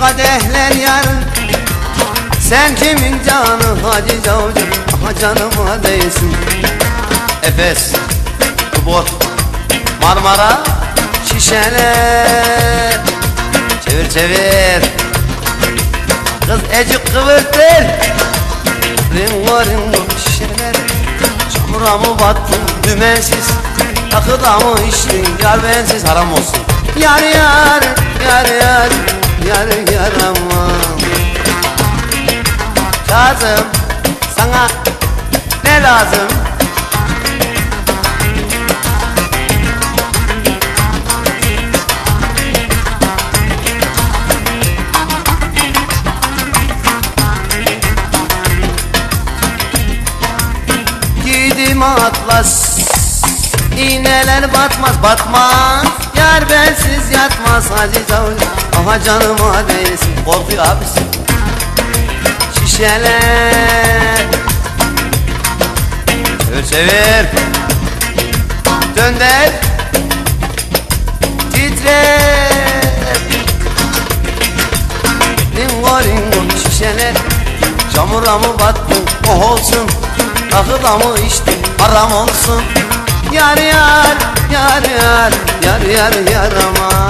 kadehler yarın Sen kimin canı? Hacı Cavcı Aha canıma değsin. Efes Kubot Marmara Şişeler. Çevir çevir. Kız ecik kıvırtır. Ringo ringo şişeler. Çamura mı battın? Dümensiz. Takıda mı içtin yar bensiz. Haram olsun. Yar yar yar yar Kazım sana ne lazım? Giydim atlas İğneler batmaz batmaz. Yar bensiz yatmaz Hacı Cavcı Aha canıma değilsin Korkuyor abisi Şişeler Çevir çevir. Dönder. Titrer Ringo ringo şişeler. Çamura mı battın? Oh olsun. Rakıda mı içtin? Haram olsun. Yar yar yar yar yar yar yar aman